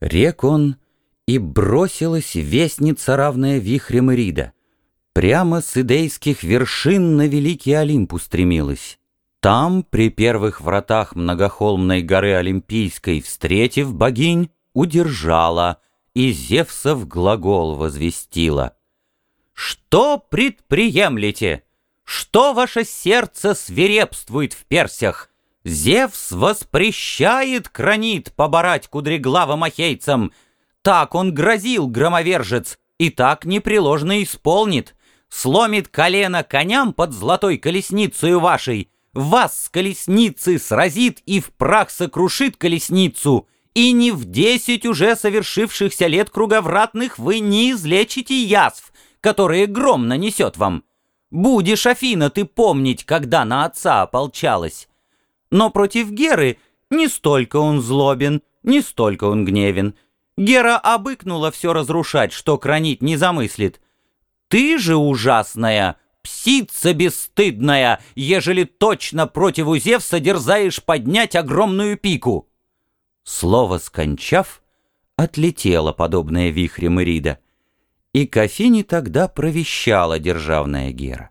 Рек он, и бросилась вестница, равная вихрем Ирида. Прямо с идейских вершин на Великий Олимп устремилась. Там, при первых вратах многохолмной горы Олимпийской, встретив богинь, удержала и Зевсов глагол возвестила. «Что предприемлете? Что ваше сердце свирепствует в персях? Зевс воспрещает кранит поборать кудреглавым ахейцам. Так он грозил, громовержец, и так непреложно исполнит. Сломит колено коням под золотой колесницей вашей, вас с колесницы сразит и в прах сокрушит колесницу, и не в десять уже совершившихся лет круговратных вы не излечите язв, которые гром нанесет вам. Будешь, Афина, ты помнить, когда на отца ополчалась. Но против Геры не столько он злобен, не столько он гневен. Гера обыкнула все разрушать, что кранить не замыслит. Ты же, ужасная, псица бесстыдная, ежели точно против Зевса дерзаешь поднять огромную пику. Слово скончав, отлетело подобное вихрем Ирида, и к Афине тогда провещала державная Гера.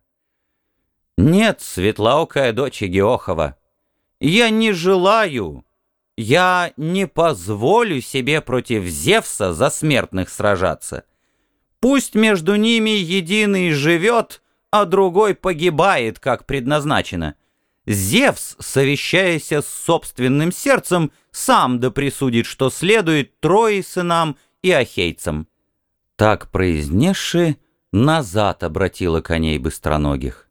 «Нет, светлоокая дочь Геохова, я не желаю, я не позволю себе против Зевса за смертных сражаться. Пусть между ними единый живет, а другой погибает, как предназначено. Зевс, совещаясь с собственным сердцем, сам да присудит, что следует Трое сынам и Ахейцам. Так произнесши, назад обратила коней быстроногих.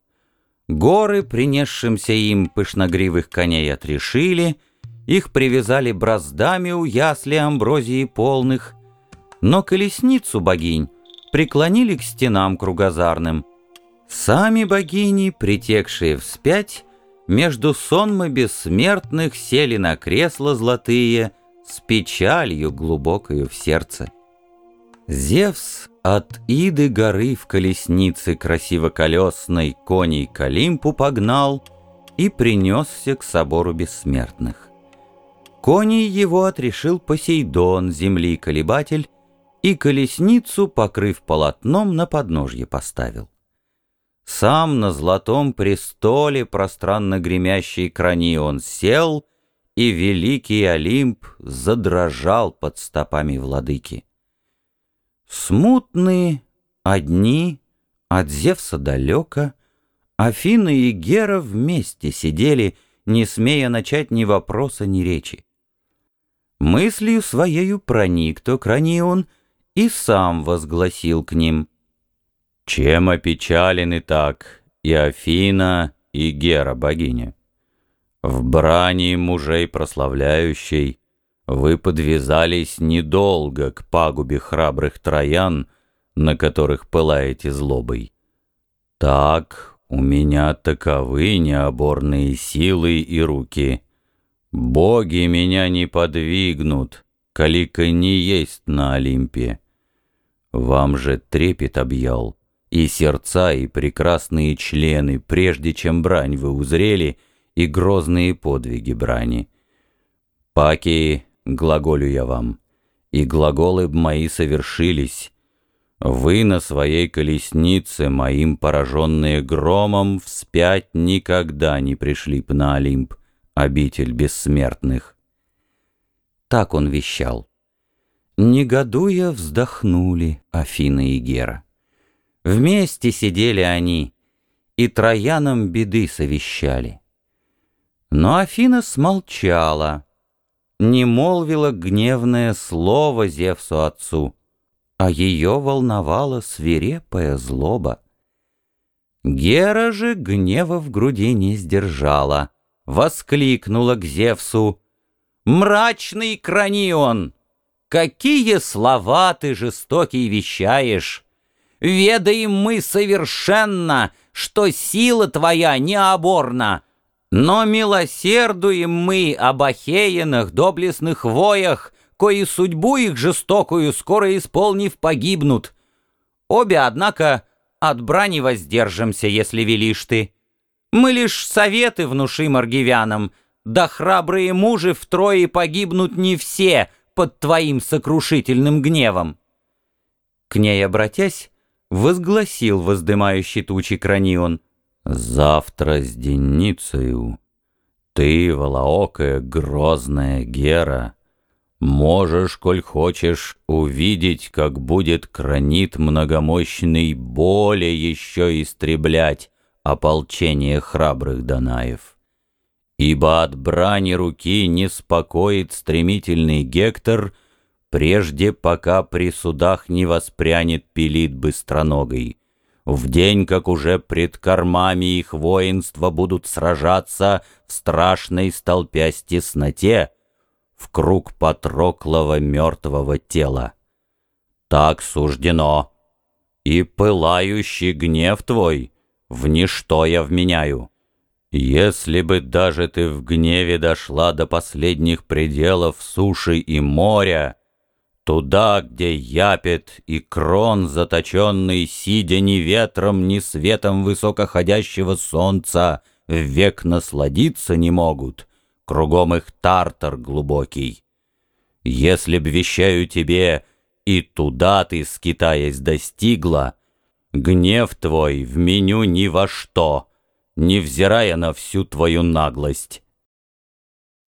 Горы, принесшимся им пышногривых коней, отрешили, их привязали браздами у ясли амброзии полных, но колесницу богинь преклонили к стенам кругозарным. Сами богини, притекшие вспять, между сонмы бессмертных сели на кресла золотые с печалью глубокою в сердце. Зевс от Иды горы в колеснице красивоколесной коней к Олимпу погнал и принесся к собору бессмертных. Коней его отрешил Посейдон, земли колебатель, и колесницу, покрыв полотном, на подножье поставил. Сам на золотом престоле пространно гремящей крани он сел, и великий Олимп задрожал под стопами владыки. Смутные, одни, от Зевса далеко, Афина и Гера вместе сидели, не смея начать ни вопроса, ни речи. Мыслью своею проник то он и сам возгласил к ним. «Чем опечалены так и Афина, и Гера богиня? В брани мужей прославляющей вы подвязались недолго к пагубе храбрых троян, на которых пылаете злобой. Так у меня таковы необорные силы и руки. Боги меня не подвигнут, калика не есть на Олимпе. Вам же трепет объял, и сердца, и прекрасные члены, прежде чем брань вы узрели, и грозные подвиги брани. Паки глаголю я вам, и глаголы мои совершились. Вы на своей колеснице, моим пораженные громом, вспять никогда не пришли б на Олимп, обитель бессмертных. Так он вещал. Негодуя вздохнули Афина и Гера. Вместе сидели они, и троянам беды совещали. Но Афина смолчала, не молвила гневное слово Зевсу отцу, а ее волновала свирепая злоба. Гера же гнева в груди не сдержала, воскликнула к Зевсу «Мрачный кранион! Какие слова ты жестокий вещаешь! Ведаем мы совершенно, что сила твоя необорна!» Но милосердуем мы об ахеянах, доблестных воях, кои судьбу их жестокую, скоро исполнив, погибнут. Обе, однако, от брани воздержимся, если велишь ты. Мы лишь советы внушим аргивянам, да храбрые мужи втрое погибнут не все, под твоим сокрушительным гневом. К ней обратясь, возгласил воздымающий тучи Кранион. «Завтра с денницею ты, волоокая грозная Гера, можешь, коль хочешь, увидеть, как будет кранит многомощный более еще истреблять ополчение храбрых Данаев. Ибо от брани руки не спокоит стремительный Гектор, прежде пока при судах не воспрянет пилит быстроногой. В день, как уже пред кормами их воинства будут сражаться в страшной столпясь тесноте, в круг Патроклова мертвого тела. Так суждено, и пылающий гнев твой в ничто я вменяю. Если бы даже ты в гневе дошла до последних пределов суши и моря, Туда, где япет и крон заточенный, Сидя ни ветром, ни светом высокоходящего солнца, Век насладиться не могут, кругом их тартар глубокий. Если б, вещаю тебе, и туда ты, скитаясь, достигла, Гнев твой в меню ни во что, Невзирая на всю твою наглость.